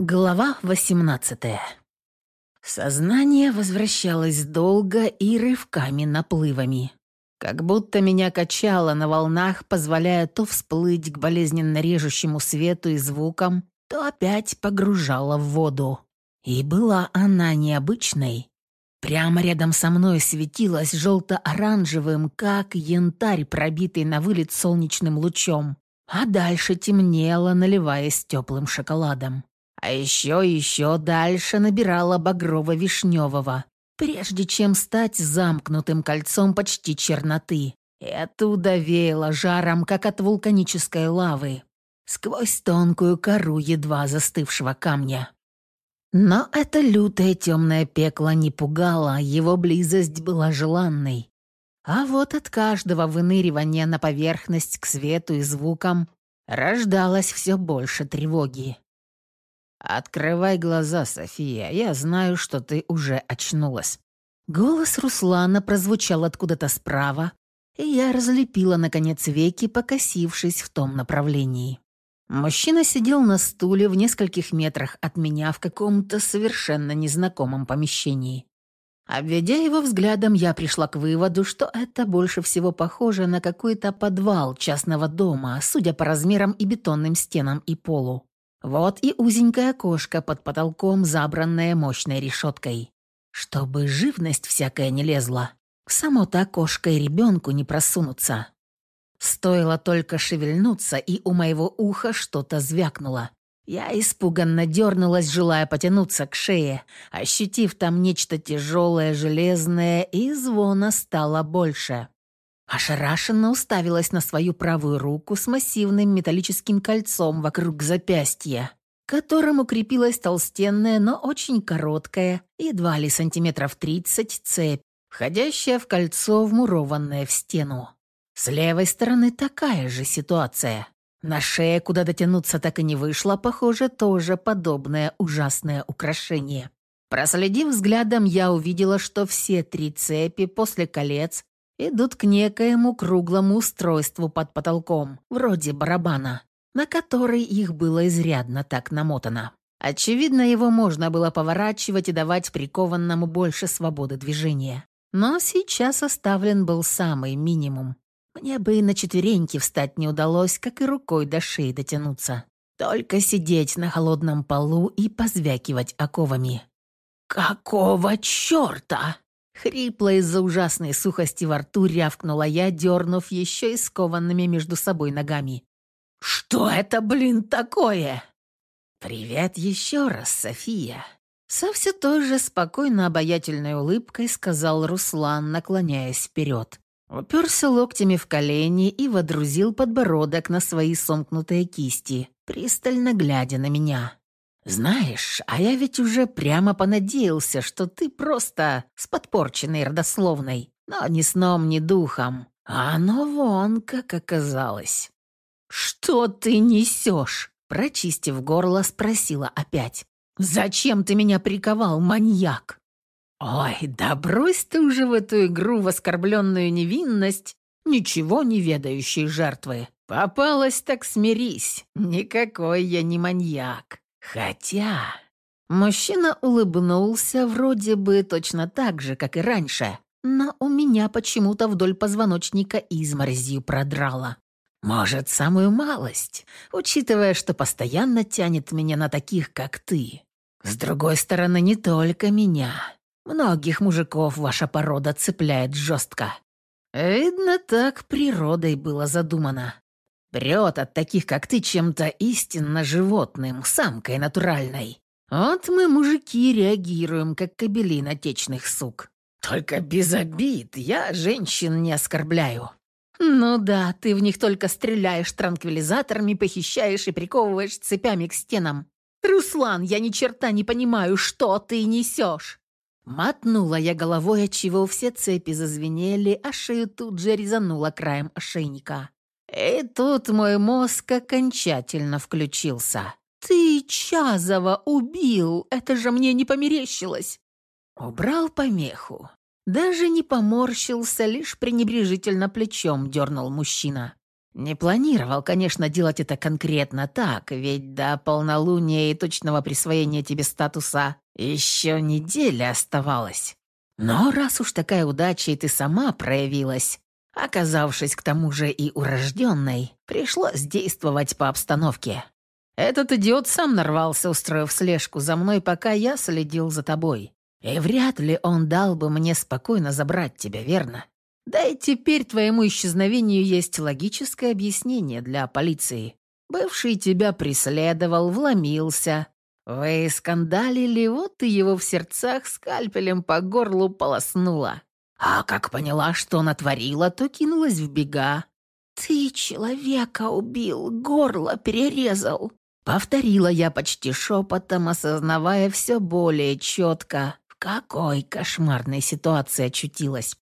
Глава 18 Сознание возвращалось долго и рывками наплывами. Как будто меня качало на волнах, позволяя то всплыть к болезненно режущему свету и звукам, то опять погружало в воду. И была она необычной. Прямо рядом со мной светилась желто-оранжевым, как янтарь, пробитый на вылет солнечным лучом, а дальше темнело, наливаясь теплым шоколадом. А еще еще дальше набирала багрово-вишневого, прежде чем стать замкнутым кольцом почти черноты. И оттуда веяло жаром, как от вулканической лавы, сквозь тонкую кору едва застывшего камня. Но это лютое темное пекло не пугало, его близость была желанной. А вот от каждого выныривания на поверхность к свету и звукам рождалось все больше тревоги. «Открывай глаза, София, я знаю, что ты уже очнулась». Голос Руслана прозвучал откуда-то справа, и я разлепила, наконец, веки, покосившись в том направлении. Мужчина сидел на стуле в нескольких метрах от меня в каком-то совершенно незнакомом помещении. Обведя его взглядом, я пришла к выводу, что это больше всего похоже на какой-то подвал частного дома, судя по размерам и бетонным стенам и полу. Вот и узенькое окошко под потолком, забранное мощной решеткой. Чтобы живность всякая не лезла. В само-то окошко и ребенку не просунуться. Стоило только шевельнуться, и у моего уха что-то звякнуло. Я испуганно дернулась, желая потянуться к шее, ощутив там нечто тяжелое, железное, и звона стало больше. Ошарашенно уставилась на свою правую руку с массивным металлическим кольцом вокруг запястья, которым укрепилась толстенная, но очень короткая, едва ли сантиметров тридцать, цепь, входящая в кольцо, вмурованное в стену. С левой стороны такая же ситуация. На шее, куда дотянуться так и не вышло, похоже, тоже подобное ужасное украшение. Проследив взглядом, я увидела, что все три цепи после колец идут к некоему круглому устройству под потолком, вроде барабана, на который их было изрядно так намотано. Очевидно, его можно было поворачивать и давать прикованному больше свободы движения. Но сейчас оставлен был самый минимум. Мне бы и на четвереньки встать не удалось, как и рукой до шеи дотянуться. Только сидеть на холодном полу и позвякивать оковами. «Какого черта?» Хрипло из-за ужасной сухости во рту рявкнула я, дернув еще и скованными между собой ногами. «Что это, блин, такое?» «Привет еще раз, София!» Со все той же спокойно обаятельной улыбкой сказал Руслан, наклоняясь вперед. Уперся локтями в колени и водрузил подбородок на свои сомкнутые кисти, пристально глядя на меня. «Знаешь, а я ведь уже прямо понадеялся, что ты просто с подпорченной родословной, но ни сном, ни духом. А оно вон как оказалось». «Что ты несешь?» Прочистив горло, спросила опять. «Зачем ты меня приковал, маньяк?» «Ой, да брось ты уже в эту игру в оскорбленную невинность ничего не ведающей жертвы. Попалась, так смирись. Никакой я не маньяк. Хотя... Мужчина улыбнулся вроде бы точно так же, как и раньше, но у меня почему-то вдоль позвоночника изморозью продрало. Может, самую малость, учитывая, что постоянно тянет меня на таких, как ты. С другой стороны, не только меня. Многих мужиков ваша порода цепляет жестко. Видно, так природой было задумано. Прет от таких, как ты, чем-то истинно животным, самкой натуральной. Вот мы, мужики, реагируем, как кобели на течных сук. Только без обид, я женщин не оскорбляю. Ну да, ты в них только стреляешь транквилизаторами, похищаешь и приковываешь цепями к стенам. Руслан, я ни черта не понимаю, что ты несешь. Мотнула я головой, отчего все цепи зазвенели, а шею тут же резанула краем ошейника. И тут мой мозг окончательно включился. «Ты Чазова убил! Это же мне не померещилось!» Убрал помеху. Даже не поморщился, лишь пренебрежительно плечом дернул мужчина. Не планировал, конечно, делать это конкретно так, ведь до полнолуния и точного присвоения тебе статуса еще неделя оставалась. Но раз уж такая удача и ты сама проявилась, оказавшись к тому же и урожденной, пришлось действовать по обстановке. Этот идиот сам нарвался, устроив слежку за мной, пока я следил за тобой. И вряд ли он дал бы мне спокойно забрать тебя, верно? Да и теперь твоему исчезновению есть логическое объяснение для полиции. Бывший тебя преследовал, вломился. Вы скандалили, вот и его в сердцах скальпелем по горлу полоснула. А как поняла, что натворила, то кинулась в бега. «Ты человека убил, горло перерезал», — повторила я почти шепотом, осознавая все более четко, в какой кошмарной ситуации очутилась.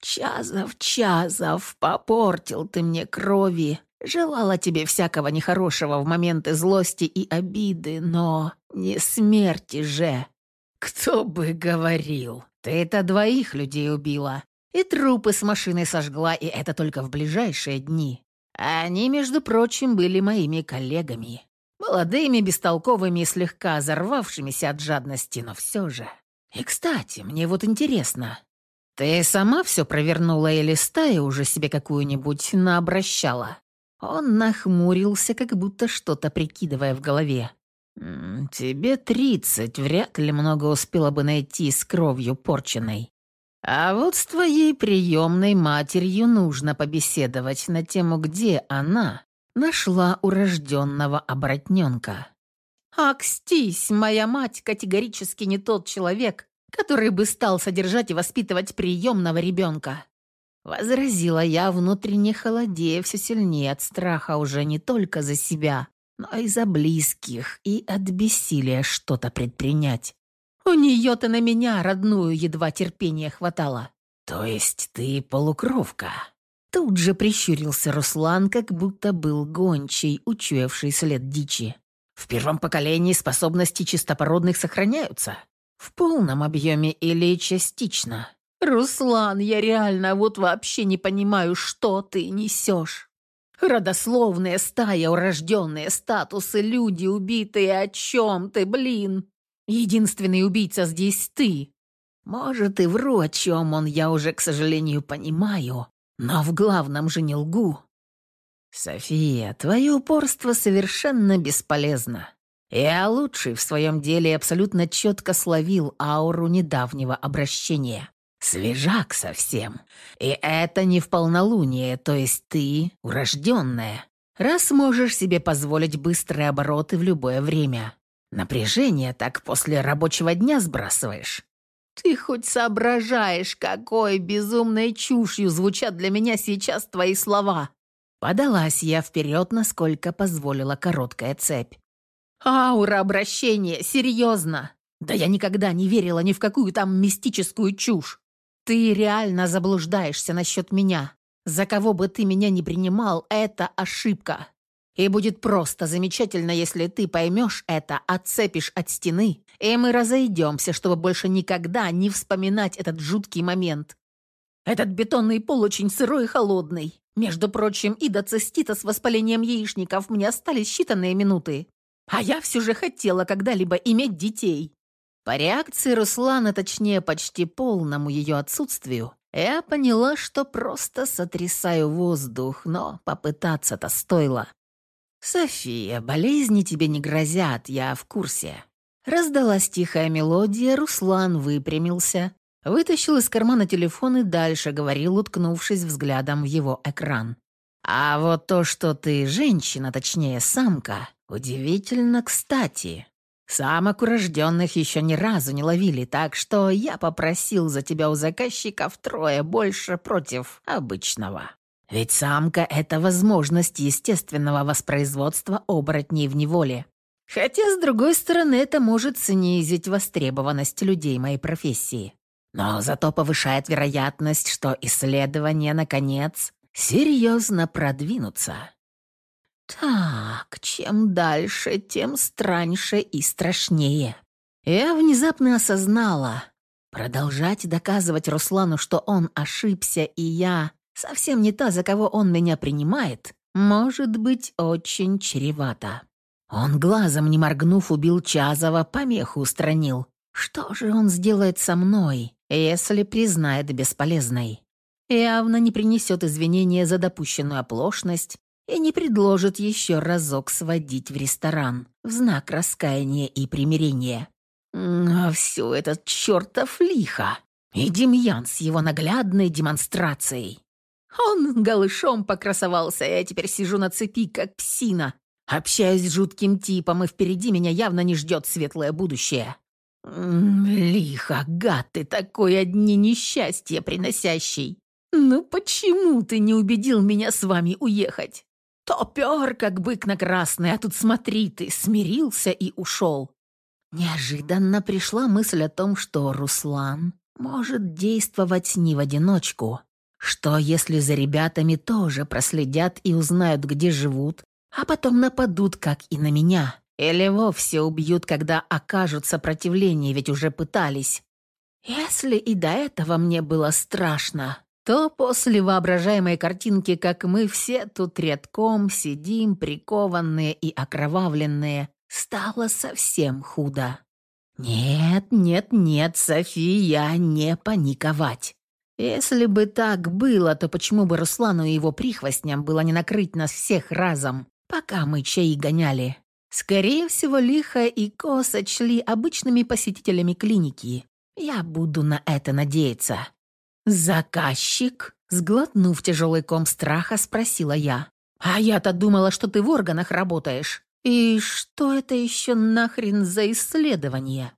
«Чазов, Чазов, попортил ты мне крови. Желала тебе всякого нехорошего в моменты злости и обиды, но не смерти же. Кто бы говорил, ты это двоих людей убила. И трупы с машиной сожгла, и это только в ближайшие дни. Они, между прочим, были моими коллегами. Молодыми, бестолковыми и слегка взорвавшимися от жадности, но все же. И, кстати, мне вот интересно, «Ты сама все провернула или стая уже себе какую-нибудь наобращала?» Он нахмурился, как будто что-то прикидывая в голове. «Тебе тридцать, вряд ли много успела бы найти с кровью порченной. А вот с твоей приемной матерью нужно побеседовать на тему, где она нашла урожденного оборотненка». «Акстись, моя мать категорически не тот человек, который бы стал содержать и воспитывать приемного ребенка. Возразила я, внутренне холодея все сильнее от страха уже не только за себя, но и за близких, и от бессилия что-то предпринять. У нее-то на меня, родную, едва терпения хватало. То есть ты полукровка? Тут же прищурился Руслан, как будто был гончий, учуявший след дичи. В первом поколении способности чистопородных сохраняются. В полном объеме или частично? Руслан, я реально вот вообще не понимаю, что ты несешь. Родословная стая, урожденные статусы, люди убитые, о чем ты, блин? Единственный убийца здесь ты. Может, и вру, о чем он, я уже, к сожалению, понимаю, но в главном же не лгу. София, твое упорство совершенно бесполезно. Я лучший в своем деле абсолютно четко словил ауру недавнего обращения. Свежак совсем. И это не в полнолуние, то есть ты урожденная. Раз можешь себе позволить быстрые обороты в любое время. Напряжение так после рабочего дня сбрасываешь. Ты хоть соображаешь, какой безумной чушью звучат для меня сейчас твои слова. Подалась я вперед, насколько позволила короткая цепь. Аура обращения, серьезно. Да я никогда не верила ни в какую там мистическую чушь. Ты реально заблуждаешься насчет меня. За кого бы ты меня ни принимал, это ошибка. И будет просто замечательно, если ты поймешь это, отцепишь от стены, и мы разойдемся, чтобы больше никогда не вспоминать этот жуткий момент. Этот бетонный пол очень сырой и холодный. Между прочим, и до цистита с воспалением яичников мне остались считанные минуты. А я все же хотела когда-либо иметь детей. По реакции Руслана, точнее, почти полному ее отсутствию, я поняла, что просто сотрясаю воздух, но попытаться-то стоило. «София, болезни тебе не грозят, я в курсе». Раздалась тихая мелодия, Руслан выпрямился, вытащил из кармана телефон и дальше говорил, уткнувшись взглядом в его экран. «А вот то, что ты женщина, точнее самка, Удивительно кстати. Самок урожденных еще ни разу не ловили, так что я попросил за тебя у заказчика втрое больше против обычного. Ведь самка — это возможность естественного воспроизводства оборотней в неволе. Хотя, с другой стороны, это может снизить востребованность людей моей профессии. Но зато повышает вероятность, что исследования, наконец, серьезно продвинутся. Так, чем дальше, тем страньше и страшнее. Я внезапно осознала. Продолжать доказывать Руслану, что он ошибся, и я совсем не та, за кого он меня принимает, может быть очень чревато. Он глазом не моргнув убил Чазова, помеху устранил. Что же он сделает со мной, если признает бесполезной? Явно не принесет извинения за допущенную оплошность и не предложит еще разок сводить в ресторан в знак раскаяния и примирения. А все этот чертов лихо. И Демьян с его наглядной демонстрацией. Он голышом покрасовался, я теперь сижу на цепи, как псина. Общаюсь с жутким типом, и впереди меня явно не ждет светлое будущее. Лихо, гад ты такой, одни несчастья приносящий. Ну почему ты не убедил меня с вами уехать? Топер, как бык на красный, а тут смотри ты, смирился и ушел. Неожиданно пришла мысль о том, что Руслан может действовать не в одиночку. Что, если за ребятами тоже проследят и узнают, где живут, а потом нападут, как и на меня? Или вовсе убьют, когда окажут сопротивление, ведь уже пытались. Если и до этого мне было страшно, то после воображаемой картинки, как мы все тут рядком сидим, прикованные и окровавленные, стало совсем худо. «Нет, нет, нет, София, не паниковать. Если бы так было, то почему бы Руслану и его прихвостням было не накрыть нас всех разом, пока мы чаи гоняли? Скорее всего, Лиха и Ко сочли обычными посетителями клиники. Я буду на это надеяться». «Заказчик?» Сглотнув тяжелый ком страха, спросила я. «А я-то думала, что ты в органах работаешь». И что это еще нахрен за исследование?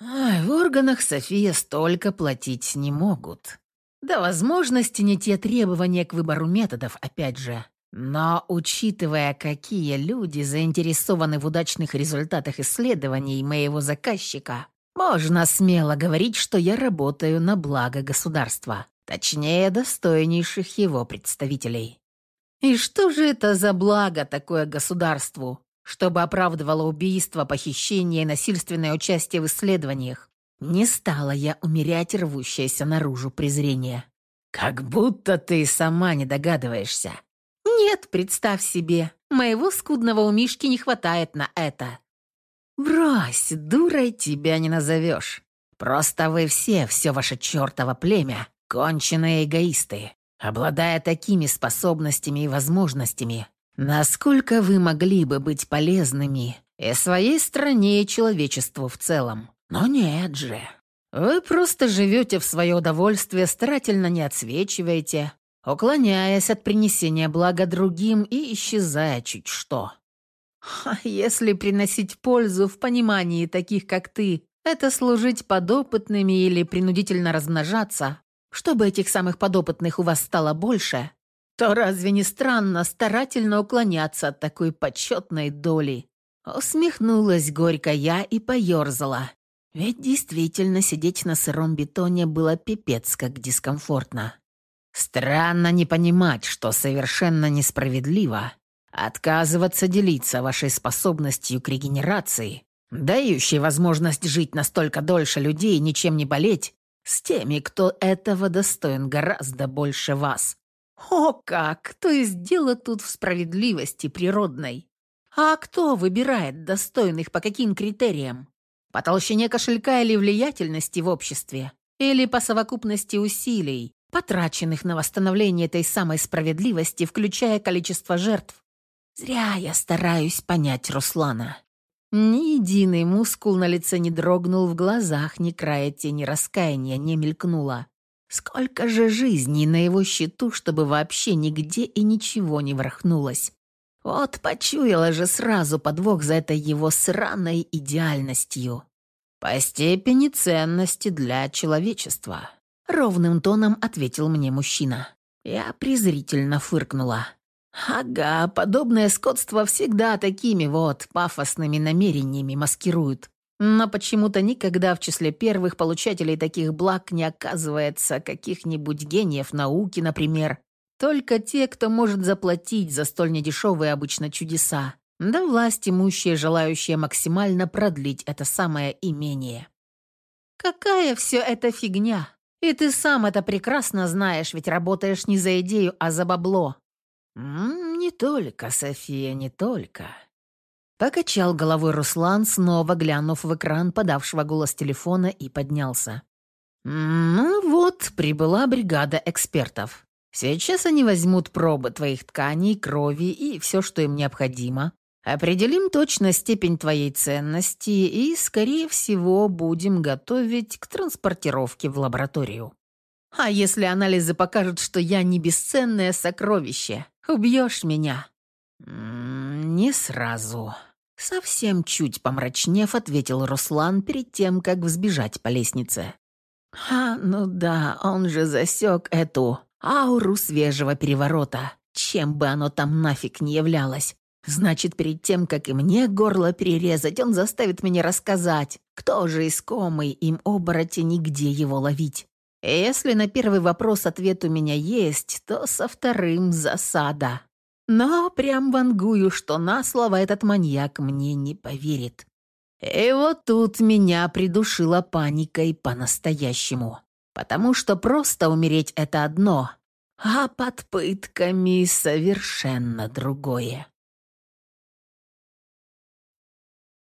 Ай, в органах София столько платить не могут. Да, возможности не те требования к выбору методов, опять же. Но учитывая, какие люди заинтересованы в удачных результатах исследований моего заказчика, можно смело говорить, что я работаю на благо государства, точнее, достойнейших его представителей. И что же это за благо такое государству, чтобы оправдывало убийство, похищение и насильственное участие в исследованиях. Не стала я умерять рвущееся наружу презрение. «Как будто ты сама не догадываешься». «Нет, представь себе, моего скудного умишки не хватает на это». «Брось, дурой тебя не назовешь. Просто вы все, все ваше чертово племя, конченые эгоисты. Обладая такими способностями и возможностями, Насколько вы могли бы быть полезными и своей стране, и человечеству в целом? Но нет же. Вы просто живете в свое удовольствие, старательно не отсвечиваете, уклоняясь от принесения блага другим и исчезая чуть что. А если приносить пользу в понимании таких, как ты, это служить подопытными или принудительно размножаться, чтобы этих самых подопытных у вас стало больше, то разве не странно старательно уклоняться от такой почетной доли? Усмехнулась горько я и поерзала. Ведь действительно сидеть на сыром бетоне было пипец как дискомфортно. Странно не понимать, что совершенно несправедливо отказываться делиться вашей способностью к регенерации, дающей возможность жить настолько дольше людей и ничем не болеть, с теми, кто этого достоин гораздо больше вас. О как! То есть дело тут в справедливости природной. А кто выбирает достойных по каким критериям? По толщине кошелька или влиятельности в обществе? Или по совокупности усилий, потраченных на восстановление этой самой справедливости, включая количество жертв? Зря я стараюсь понять Руслана. Ни единый мускул на лице не дрогнул, в глазах ни края тени раскаяния не мелькнуло. Сколько же жизней на его счету, чтобы вообще нигде и ничего не врахнулось. Вот почуяла же сразу подвох за этой его сраной идеальностью. По степени ценности для человечества. Ровным тоном ответил мне мужчина. Я презрительно фыркнула. Ага, подобное скотство всегда такими вот пафосными намерениями маскируют. Но почему-то никогда в числе первых получателей таких благ не оказывается каких-нибудь гениев науки, например. Только те, кто может заплатить за столь недешевые обычно чудеса. Да власть имущие, желающие максимально продлить это самое имение. Какая все это фигня? И ты сам это прекрасно знаешь, ведь работаешь не за идею, а за бабло. Не только, София, не только». Покачал головой Руслан, снова глянув в экран подавшего голос телефона и поднялся. «Ну вот, прибыла бригада экспертов. Сейчас они возьмут пробы твоих тканей, крови и все, что им необходимо. Определим точно степень твоей ценности и, скорее всего, будем готовить к транспортировке в лабораторию. А если анализы покажут, что я не бесценное сокровище, убьешь меня?» «Не сразу», Совсем чуть помрачнев, ответил Руслан перед тем, как взбежать по лестнице. «А, ну да, он же засек эту ауру свежего переворота, чем бы оно там нафиг не являлось. Значит, перед тем, как и мне горло перерезать, он заставит меня рассказать, кто же искомый им оборотень и где его ловить. Если на первый вопрос ответ у меня есть, то со вторым засада. Но прям вангую, что на слово этот маньяк мне не поверит. И вот тут меня придушила паникой по-настоящему. Потому что просто умереть — это одно, а под пытками совершенно другое.